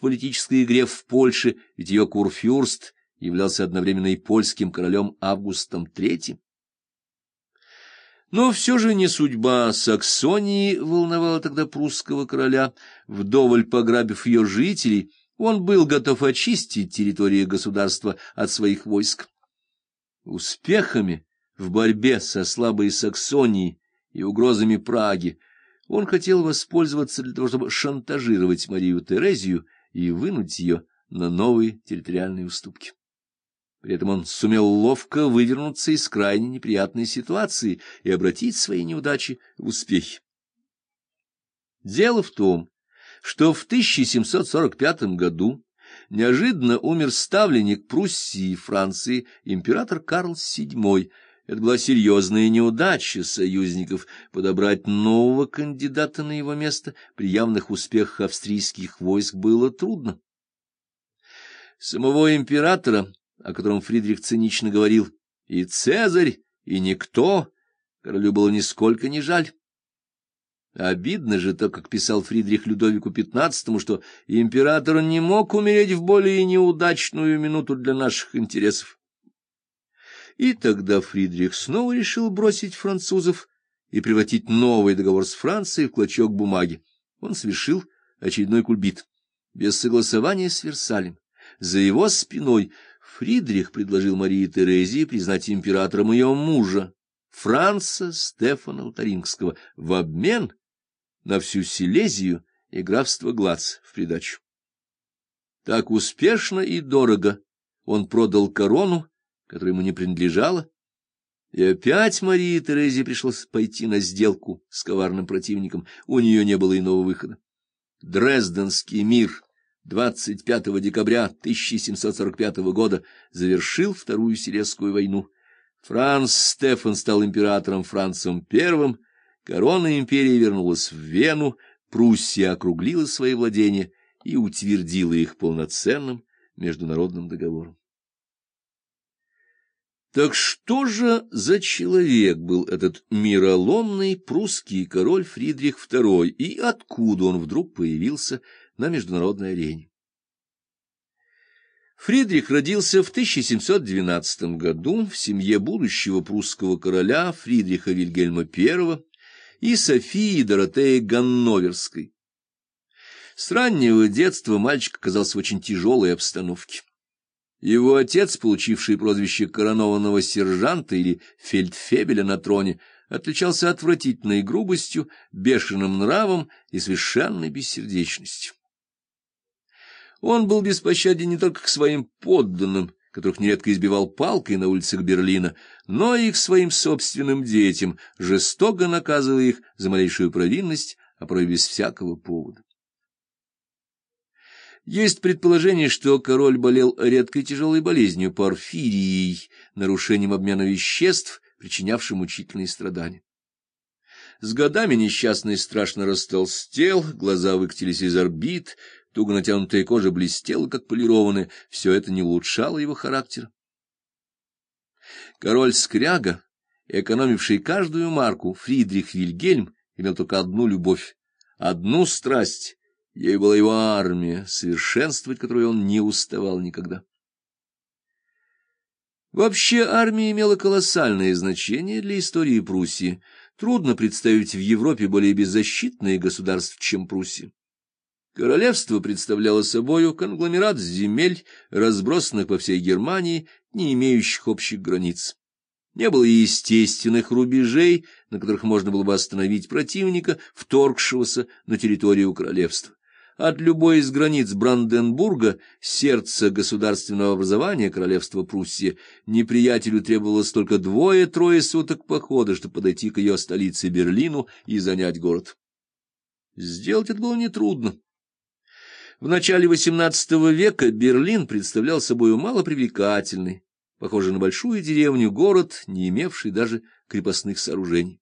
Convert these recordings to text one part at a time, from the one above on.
политической игре в Польше, ведь ее курфюрст являлся одновременно и польским королем Августом III. Но все же не судьба Саксонии волновала тогда прусского короля. Вдоволь пограбив ее жителей, он был готов очистить территорию государства от своих войск. Успехами в борьбе со слабой Саксонией и угрозами Праги он хотел воспользоваться для того, чтобы шантажировать Марию Терезию и вынуть ее на новые территориальные уступки. При этом он сумел ловко вывернуться из крайне неприятной ситуации и обратить свои неудачи в успехи. Дело в том, что в 1745 году неожиданно умер ставленник Пруссии и Франции император Карл VII. Это была серьезная неудача союзников подобрать нового кандидата на его место при явных успехах австрийских войск было трудно. Самого императора о котором Фридрих цинично говорил, и Цезарь, и никто, королю было нисколько не жаль. Обидно же то, как писал Фридрих Людовику XV, что император не мог умереть в более неудачную минуту для наших интересов. И тогда Фридрих снова решил бросить французов и превратить новый договор с Францией в клочок бумаги. Он совершил очередной кульбит. Без согласования с Версалем, за его спиной Фридрих предложил Марии Терезии признать императором ее мужа, Франца Стефана Лотарингского, в обмен на всю Силезию и графство Глац в придачу. Так успешно и дорого он продал корону, которая ему не принадлежала, и опять Марии Терезии пришлось пойти на сделку с коварным противником, у нее не было иного выхода. Дрезденский мир 25 декабря 1745 года завершил Вторую Силезскую войну. Франц Стефан стал императором Францем I, корона империи вернулась в Вену, Пруссия округлила свои владения и утвердила их полноценным международным договором. Так что же за человек был этот мироломный прусский король Фридрих II, и откуда он вдруг появился на международной арене. Фридрих родился в 1712 году в семье будущего прусского короля Фридриха Вильгельма I и Софии Доротеи Ганноверской. С раннего детства мальчик оказался в очень тяжелой обстановке. Его отец, получивший прозвище коронованного сержанта или фельдфебеля на троне, отличался отвратительной грубостью, бешеным нравом и совершенной бессердечностью. Он был беспощаден не только к своим подданным, которых нередко избивал палкой на улицах Берлина, но и к своим собственным детям, жестоко наказывая их за малейшую провинность, а порой без всякого повода. Есть предположение, что король болел редкой тяжелой болезнью порфирией, нарушением обмена веществ, причинявшим мучительные страдания. С годами несчастный страшно растолстел, глаза выкатились из орбит, туго натянутая кожа блестела, как полированная, все это не улучшало его характер. Король Скряга, экономивший каждую марку, Фридрих Вильгельм, имел только одну любовь, одну страсть, ей была его армия, совершенствовать которую он не уставал никогда. Вообще армия имела колоссальное значение для истории Пруссии. Трудно представить в Европе более беззащитное государство, чем Пруссия. Королевство представляло собою конгломерат земель, разбросанных по всей Германии, не имеющих общих границ. Не было естественных рубежей, на которых можно было бы остановить противника, вторгшегося на территорию королевства. От любой из границ Бранденбурга, сердца государственного образования королевства Пруссия, неприятелю требовалось только двое-трое суток похода, чтобы подойти к ее столице Берлину и занять город. Сделать это было нетрудно. В начале XVIII века Берлин представлял собой малопривлекательный, похожий на большую деревню, город, не имевший даже крепостных сооружений.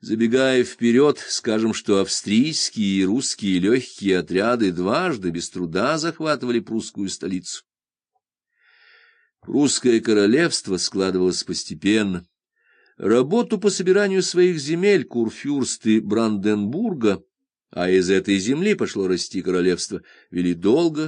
Забегая вперед, скажем, что австрийские и русские легкие отряды дважды без труда захватывали прусскую столицу. Прусское королевство складывалось постепенно. Работу по собиранию своих земель курфюрсты Бранденбурга а из этой земли пошло расти королевство, вели долго